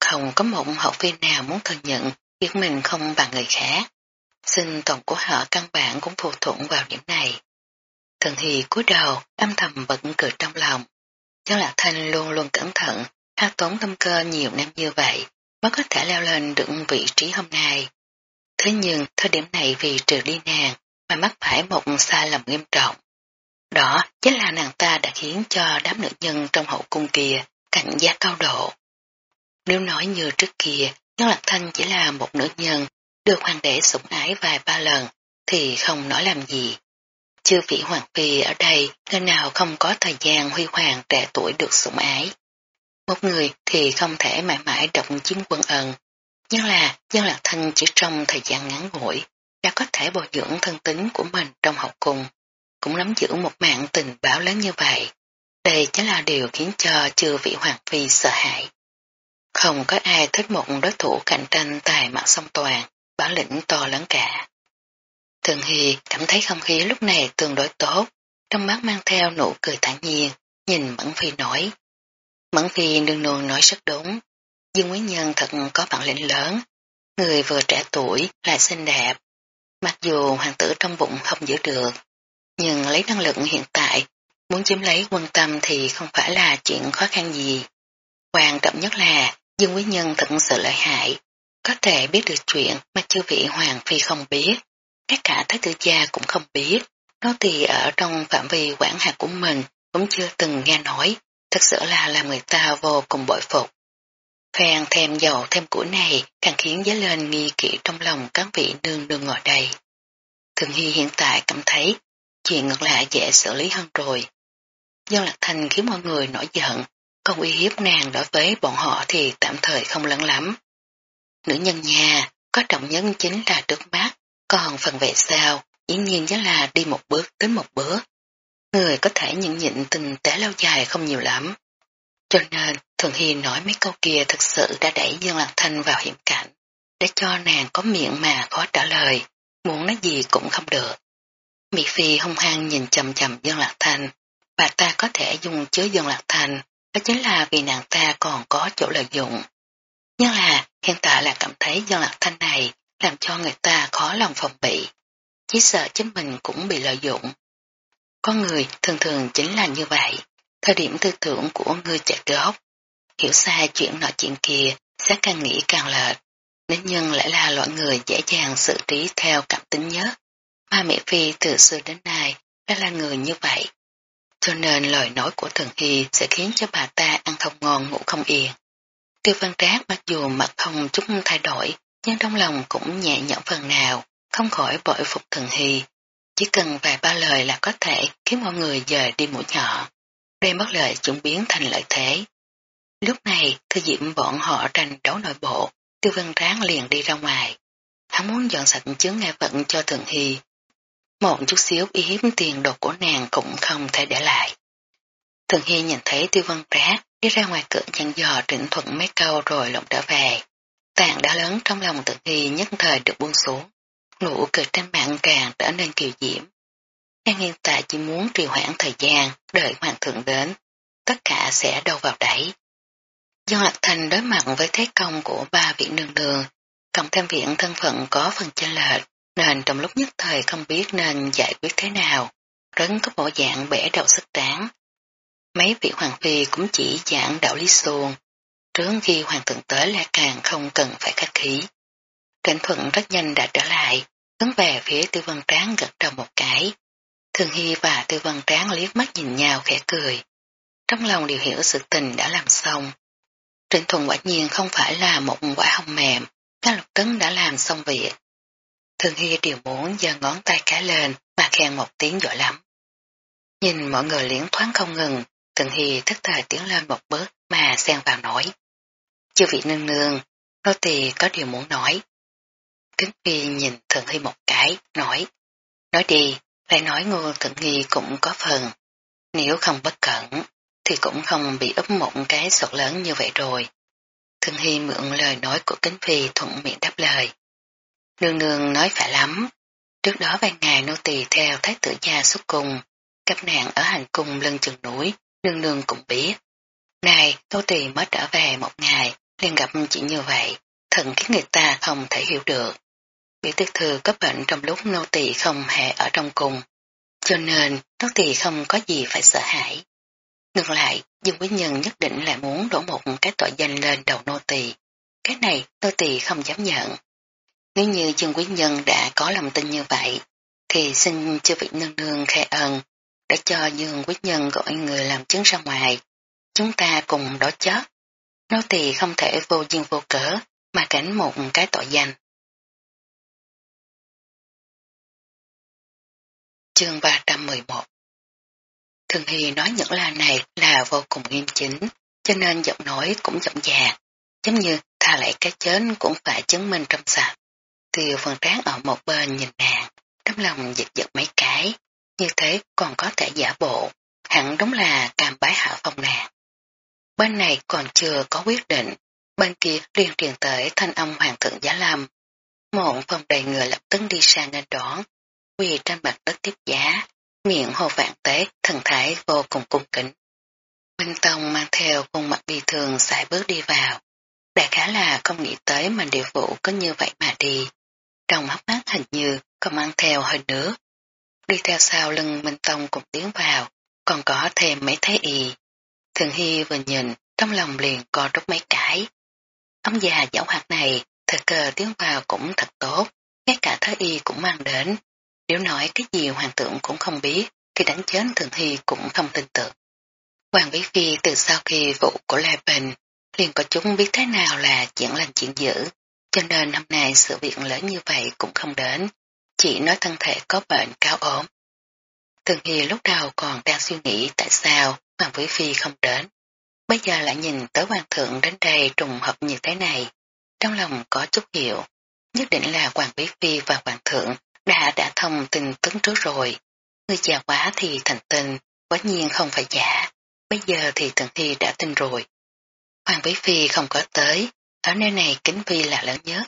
S1: Không có một học viên nào muốn thừa nhận việc mình không bằng người khác. Sinh tồn của họ căn bản cũng phụ thuộc vào điểm này. Thần Hy cúi đầu, âm thầm bận cười trong lòng. Cháu Lạc Thanh luôn luôn cẩn thận, hao tốn tâm cơ nhiều năm như vậy, mới có thể leo lên được vị trí hôm nay. Thế nhưng, thời điểm này vì trừ đi nàng, mà mắc phải một sai lầm nghiêm trọng. Đó chính là nàng ta đã khiến cho đám nữ nhân trong hậu cung kia cảnh giác cao độ. Nếu nói như trước kia, Nhân Lạc Thanh chỉ là một nữ nhân, được hoàng đế sủng ái vài ba lần, thì không nói làm gì. Chư vị hoàng phi ở đây, nơi nào không có thời gian huy hoàng trẻ tuổi được sủng ái. Một người thì không thể mãi mãi động chiếm quân ẩn, nhưng là Dân Lạc Thanh chỉ trong thời gian ngắn ngủi đã có thể bồi dưỡng thân tính của mình trong học cùng, cũng nắm giữ một mạng tình báo lớn như vậy. Đây chính là điều khiến cho chưa vị hoàng phi sợ hãi. Không có ai thích một đối thủ cạnh tranh tài mặt song toàn, bản lĩnh to lớn cả. Thường Hy cảm thấy không khí lúc này tương đối tốt, trong mắt mang theo nụ cười thản nhiên, nhìn Mẫn Phi nói. Mẫn Phi nương nương nói rất đúng, Dương Quý Nhân thật có bản lĩnh lớn, người vừa trẻ tuổi lại xinh đẹp. Mặc dù hoàng tử trong bụng không giữ được, nhưng lấy năng lực hiện tại, muốn chiếm lấy quân tâm thì không phải là chuyện khó khăn gì. Quan trọng nhất là Dương Quý Nhân thật sự lợi hại, có thể biết được chuyện mà chư vị hoàng phi không biết, các cả thái tử gia cũng không biết, nó thì ở trong phạm vi quản hạt của mình cũng chưa từng nghe nói, thật sự là làm người ta vô cùng bội phục. Phèn thêm dầu thêm củi này càng khiến giá lên nghi kỵ trong lòng các vị nương nương ngồi đây. Thường Hy hiện tại cảm thấy chuyện ngược lại dễ xử lý hơn rồi. Dân Lạc Thành khiến mọi người nổi giận, còn uy hiếp nàng đối với bọn họ thì tạm thời không lẫn lắm. Nữ nhân nhà, có trọng nhân chính là trước mắt, còn phần về sau, dĩ nhiên chính là đi một bước tới một bước. Người có thể nhận nhịn tình tế lâu dài không nhiều lắm. Cho nên Thường Hy nói mấy câu kia thực sự đã đẩy Dương Lạc Thanh vào hiểm cảnh, để cho nàng có miệng mà khó trả lời, muốn nói gì cũng không được. Mỹ Phi hung hăng nhìn chầm chầm dân Lạc Thanh, bà ta có thể dùng chứa dân Lạc Thanh, đó chính là vì nàng ta còn có chỗ lợi dụng. Nhưng là hiện tại là cảm thấy dân Lạc Thanh này làm cho người ta khó lòng phòng bị, chỉ sợ chính mình cũng bị lợi dụng. Con người thường thường chính là như vậy, thời điểm tư tưởng của người chạy gốc, hiểu sai chuyện nọ chuyện kia sẽ càng nghĩ càng lệch, nên nhân lại là loại người dễ dàng xử trí theo cảm tính nhất. Hoa Mỹ Phi từ xưa đến nay đã là người như vậy. Cho nên lời nói của Thần Hy sẽ khiến cho bà ta ăn không ngon ngủ không yên. Tiêu văn trác mặc dù mặt không chút thay đổi, nhưng trong lòng cũng nhẹ nhõm phần nào, không khỏi bội phục Thần Hy. Chỉ cần vài ba lời là có thể khiến mọi người dời đi mũi nhỏ. Đây mất lợi chuyển biến thành lợi thế. Lúc này, thư diễm bọn họ tranh đấu nội bộ, tiêu văn ráng liền đi ra ngoài. Hắn muốn dọn sạch chướng ngại vận cho Thần Hy, một chút xíu ý tiền đồ của nàng cũng không thể để lại. Thường Hy nhìn thấy tiêu Văn Trác đi ra ngoài cửa dặn dò trịnh thuận mấy câu rồi lộng trở về. Tạng đã lớn trong lòng Thường Hy nhất thời được buông xuống. Nụ cười trên mạng càng trở nên kiều diễm. Nàng hiện tại chỉ muốn trì hoãn thời gian, đợi hoàng thượng đến. Tất cả sẽ đâu vào đẩy. Do Lạc Thành đối mặt với thế công của ba vị nương đường, cộng thêm viện thân phận có phần chênh lệch, nên trong lúc nhất thời không biết nên giải quyết thế nào, rấn có bộ dạng bẻ đầu sức tráng. Mấy vị hoàng phi cũng chỉ giảng đạo lý xuồng, trước khi hoàng thượng tới là càng không cần phải khách khí. Trịnh thuận rất nhanh đã trở lại, hướng về phía tư văn tráng gật đầu một cái. Thường Hy và tư văn tráng liếc mắt nhìn nhau khẽ cười. Trong lòng đều hiểu sự tình đã làm xong. Trịnh thuận quả nhiên không phải là một quả hồng mềm, các lục tấn đã làm xong việc. Thường Hy đều muốn giơ ngón tay cái lên mà khen một tiếng giỏi lắm. Nhìn mọi người liễn thoáng không ngừng, Thường Hy thức thời tiến lên một bước mà xen vào nói. Chưa vị nương nương, nô tỳ có điều muốn nói. Kính Phi nhìn Thường Hy một cái, nói. Nói đi, lại nói ngô Thường Hy cũng có phần. Nếu không bất cẩn, thì cũng không bị úp một cái sọt lớn như vậy rồi. Thường Hy mượn lời nói của Kính Phi thuận miệng đáp lời. Nương nương nói phải lắm. Trước đó vài ngày nô tỳ theo thái tử gia xuất cung, gặp nạn ở hành cung lưng chừng núi, nương nương cũng biết. Này, nô tỳ mới trở về một ngày, liền gặp chuyện như vậy, thần khiến người ta không thể hiểu được. Bị tiết thư có bệnh trong lúc nô tỳ không hề ở trong cung, cho nên nô tỳ không có gì phải sợ hãi. Ngược lại, Dương Quý Nhân nhất định lại muốn đổ một cái tội danh lên đầu nô tỳ. Cái này nô tỳ không dám nhận. Nếu như Trương Quý Nhân đã có lòng tin như vậy, thì xin chưa vị nương nương khai ơn, đã cho Dương Quý Nhân gọi người làm chứng ra ngoài. Chúng ta cùng đó chết. Nó thì không thể vô duyên vô cỡ mà cảnh một cái tội danh. Chương 311 Thường Hy nói những lời này là vô cùng nghiêm chính, cho nên giọng nói cũng giọng già, giống như tha lại cái chết cũng phải chứng minh trong sạch. Tiêu phần tráng ở một bên nhìn nàng, trong lòng giật giật mấy cái, như thế còn có thể giả bộ, hẳn đúng là cam bái hạ phong nàng. Bên này còn chưa có quyết định, bên kia liền truyền tới thanh âm hoàng thượng giá lâm. Một phòng đầy người lập tức đi sang nên đón, quỳ trên mặt đất tiếp giá, miệng hồ vạn tế, thần thái vô cùng cung kính. Minh Tông mang theo khuôn mặt bi thường xài bước đi vào. Đại khá là không nghĩ tới mà điều vụ có như vậy mà đi trong hấp mắt hình như còn mang theo hơi nước. Đi theo sau lưng Minh Tông cùng tiến vào, còn có thêm mấy thái y. Thường Hy vừa nhìn, trong lòng liền co rút mấy cái. Ông già dẫu hoạt này, thời cờ tiến vào cũng thật tốt, ngay cả thái y cũng mang đến. Nếu nói cái gì hoàng tượng cũng không biết, thì đánh chết Thường Hy cũng không tin tưởng. Hoàng Bí Phi từ sau khi vụ của Lê Bình, liền có chúng biết thế nào là chuyện lành chuyện dữ, cho nên năm nay sự việc lớn như vậy cũng không đến, chỉ nói thân thể có bệnh cao ốm. Thường Hi lúc đầu còn đang suy nghĩ tại sao Hoàng quý Phi không đến. Bây giờ lại nhìn tới Hoàng thượng đến đây trùng hợp như thế này. Trong lòng có chút hiểu, nhất định là Hoàng quý Phi và Hoàng thượng đã đã thông tin tấn trước rồi. Người già quá thì thành tình, quả nhiên không phải giả. Bây giờ thì Thường Hi đã tin rồi. Hoàng quý Phi không có tới, ở nơi này kính Phi là lớn nhất.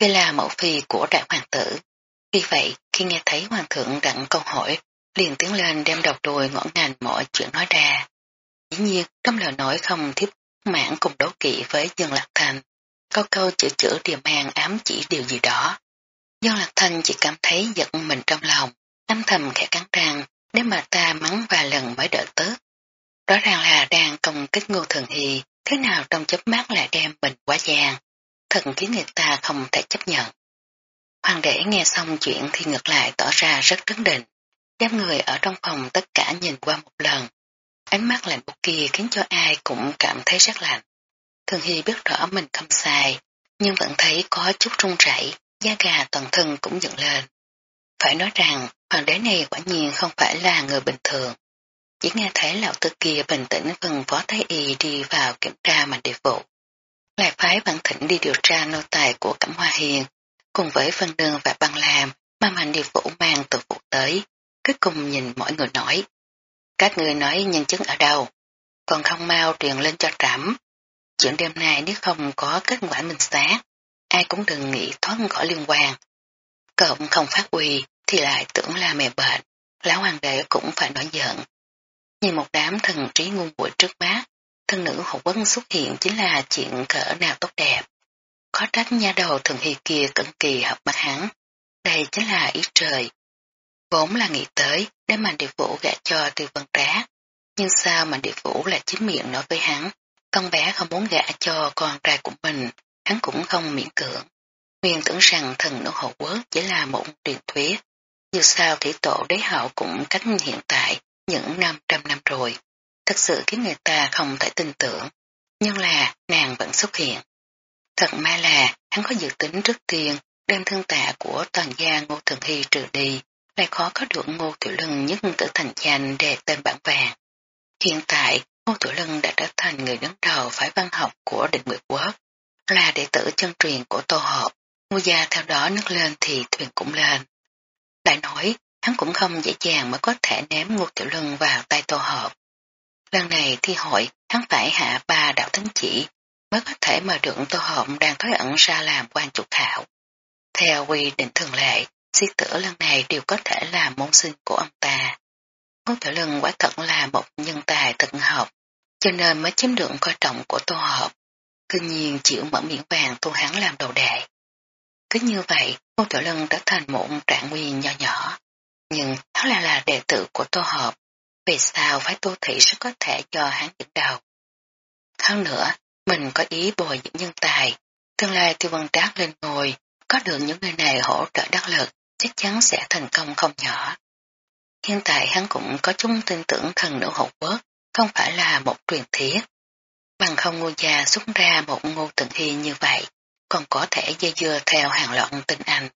S1: Phi là mẫu phi của đại hoàng tử. Vì vậy, khi nghe thấy hoàng thượng đặng câu hỏi, liền tiến lên đem đầu đuôi ngõ ngành mọi chuyện nói ra. Dĩ nhiên, trong lời nói không thiếp mãn cùng đấu kỵ với dân lạc thành. Câu câu chữ chữ điềm hàng ám chỉ điều gì đó. Dân lạc thành chỉ cảm thấy giận mình trong lòng, âm thầm khẽ cắn răng, nếu mà ta mắng vài lần mới đỡ tớt. Rõ ràng là đang công kích ngô thường hy, thế nào trong chớp mắt lại đem mình quá giang, thật khiến người ta không thể chấp nhận. Hoàng đế nghe xong chuyện thì ngược lại tỏ ra rất trấn định, đem người ở trong phòng tất cả nhìn qua một lần. Ánh mắt lạnh bút kia khiến cho ai cũng cảm thấy rất lạnh. Thường Hy biết rõ mình không sai, nhưng vẫn thấy có chút run rẩy, da gà toàn thân cũng dựng lên. Phải nói rằng, hoàng đế này quả nhiên không phải là người bình thường. Chỉ nghe thấy lão tư kia bình tĩnh phân phó thái y đi vào kiểm tra mà địa vụ. Lại phái văn thỉnh đi điều tra nô tài của Cẩm Hoa Hiền, cùng với phân đường và băng làm mà mạnh địa vụ mang từ vụ tới. Cuối cùng nhìn mọi người nói. Các người nói nhân chứng ở đâu? Còn không mau truyền lên cho trẫm. Chuyện đêm nay nếu không có kết quả minh xác, ai cũng đừng nghĩ thoát khỏi liên quan. Cộng không phát huy thì lại tưởng là mẹ bệnh, lão hoàng đệ cũng phải nổi giận. Nhìn một đám thần trí ngu muội trước mắt, thân nữ hậu quân xuất hiện chính là chuyện cỡ nào tốt đẹp. Có trách nha đầu thường hy kia cẩn kỳ hợp mặt hắn. Đây chính là ý trời. Vốn là nghĩ tới để mà địa vũ gả cho tiêu vân trá. Nhưng sao mà địa vũ lại chính miệng nói với hắn, con bé không muốn gả cho con trai của mình, hắn cũng không miễn cưỡng. Nguyên tưởng rằng thần nữ hậu quốc chỉ là một truyền thuyết. Dù sao thủy tổ đế hậu cũng cách hiện tại những 500 năm rồi. Thật sự khiến người ta không thể tin tưởng. Nhưng là nàng vẫn xuất hiện. Thật may là hắn có dự tính trước tiên đem thương tạ của toàn gia Ngô Thường Hy trừ đi, lại khó có được Ngô Tiểu Lân nhất cử thành danh đề tên bản vàng. Hiện tại, Ngô Tiểu Lân đã trở thành người đứng đầu phái văn học của định nguyệt quốc, là đệ tử chân truyền của Tô Hộp. Ngô gia theo đó nước lên thì thuyền cũng lên. Lại nói, hắn cũng không dễ dàng mới có thể ném Ngô Tiểu Lân vào tay Tô hợp Lần này thi hội, hắn phải hạ ba đạo thánh chỉ mới có thể mời được Tô hợp đang có ẩn ra làm quan chủ khảo. Theo quy định thường lệ, sĩ tử lần này đều có thể là môn sinh của ông ta. Ngô Tiểu Lân quả thật là một nhân tài tận hợp cho nên mới chiếm được coi trọng của Tô hợp tuy nhiên chịu mở miệng vàng tu hắn làm đầu đệ. Cứ như vậy, Ngô Tiểu Lân trở thành một trạng nguyên nhỏ nhỏ. Nhưng hắn là là đệ tử của Tô hợp, vì sao phải Tô Thị sẽ có thể cho hắn dẫn đầu. Hơn nữa, mình có ý bồi dưỡng nhân tài, tương lai tiêu văn trác lên ngồi, có được những người này hỗ trợ đắc lực, chắc chắn sẽ thành công không nhỏ. Hiện tại hắn cũng có chung tin tưởng thần nữ hậu quốc, không phải là một truyền thiết. Bằng không ngô gia xuất ra một ngô tận hy như vậy, còn có thể dây dưa theo hàng loạt tình anh.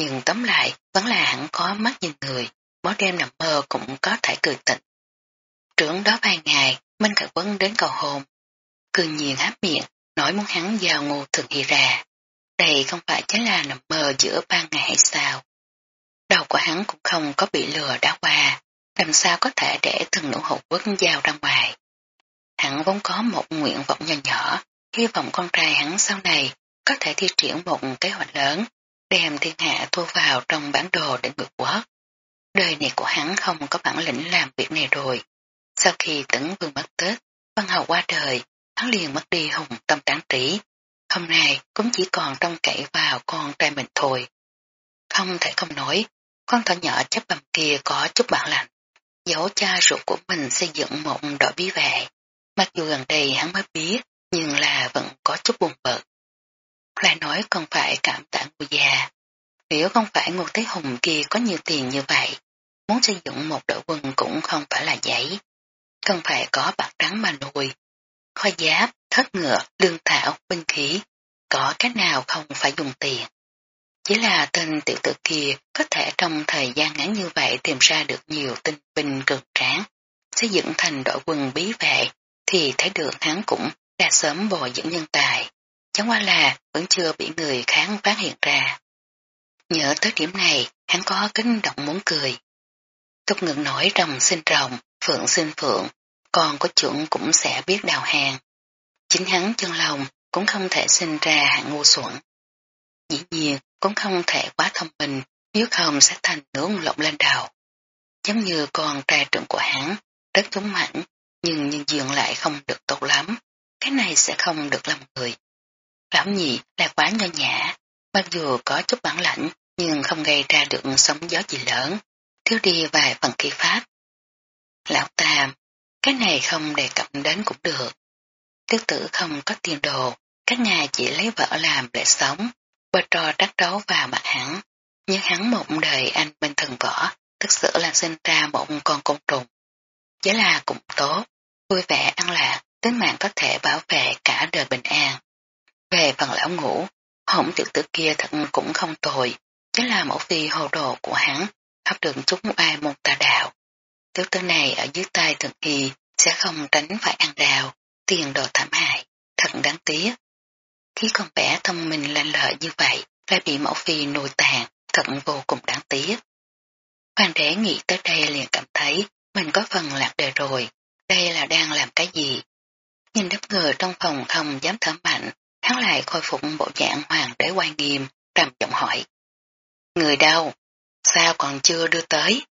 S1: Nhưng tóm lại, vẫn là hẳn có mắt nhìn người, mỗi đêm nằm mơ cũng có thể cười tịnh. Trưởng đó vài ngày, Minh Khải quân đến cầu hôn, Cường nhiên háp miệng, nói muốn hắn giao ngô thường hy ra. Đây không phải chính là nằm mơ giữa ban ngày hay sao. Đầu của hắn cũng không có bị lừa đá qua, làm sao có thể để từng nỗ hậu quốc giao ra ngoài. Hắn vốn có một nguyện vọng nhỏ nhỏ, hy vọng con trai hắn sau này có thể thi triển một kế hoạch lớn, đem thiên hạ thu vào trong bản đồ để ngược quốc. Đời này của hắn không có bản lĩnh làm việc này rồi. Sau khi tấn vương mất Tết, văn hầu qua đời, hắn liền mất đi hùng tâm tán trí. Hôm nay cũng chỉ còn trông cậy vào con trai mình thôi. Không thể không nói, con thỏ nhỏ chấp bầm kia có chút bản lạnh. dấu cha ruột của mình xây dựng một đội bí vệ. Mặc dù gần đây hắn mới biết, nhưng là vẫn có chút buồn bực. Lại nói còn phải cảm tạ người già. Nếu không phải ngô Thế Hùng kia có nhiều tiền như vậy, muốn xây dựng một đội quân cũng không phải là giấy. Cần phải có bạc trắng mà nuôi, khoa giáp, thất ngựa, lương thảo, binh khí, có cái nào không phải dùng tiền. Chỉ là tên tiểu tử kia có thể trong thời gian ngắn như vậy tìm ra được nhiều tinh binh cực tráng, xây dựng thành đội quân bí vệ, thì thấy được hắn cũng đã sớm bồi dưỡng nhân tài. Chẳng qua là vẫn chưa bị người kháng phát hiện ra. Nhớ tới điểm này, hắn có kính động muốn cười. Tục ngừng nổi rồng sinh rồng, phượng sinh phượng, con có chuẩn cũng sẽ biết đào hàng. Chính hắn chân lòng cũng không thể sinh ra hạng ngu xuẩn. Dĩ nhiên cũng không thể quá thông minh, nếu không sẽ thành nướng lộng lên đầu. Giống như con trai trưởng của hắn, rất dũng mạnh, nhưng nhân dường lại không được tốt lắm, cái này sẽ không được làm người. Lão nhị là quá nho nhã, mặc dù có chút bản lãnh nhưng không gây ra được sóng gió gì lớn, thiếu đi vài phần khí pháp. Lão Tam, cái này không đề cập đến cũng được. Tiết tử không có tiền đồ, các ngài chỉ lấy vợ làm để sống, bơ trò đắc đấu vào mặt hắn. Nhưng hắn một đời anh bên thần võ, thực sự là sinh ra một con côn trùng. Giá là cũng tốt, vui vẻ ăn lạc, tính mạng có thể bảo vệ cả đời bình an. Về phần lão ngủ, hổng tiểu tử kia thật cũng không tồi, chính là mẫu phi hồ đồ của hắn, hấp được chút ai một tà đạo. Tiểu tử này ở dưới tay thượng y sẽ không tránh phải ăn đào, tiền đồ thảm hại, thật đáng tiếc. Khi con bé thông minh lanh lợi như vậy, lại bị mẫu phi nuôi tàn, thật vô cùng đáng tiếc. Hoàng đế nghĩ tới đây liền cảm thấy mình có phần lạc đề rồi, đây là đang làm cái gì? Nhìn đám người trong phòng không dám thở mạnh, hắn lại khôi phục bộ dạng hoàng đế quan nghiêm, trầm giọng hỏi. Người đâu? Sao còn chưa đưa tới?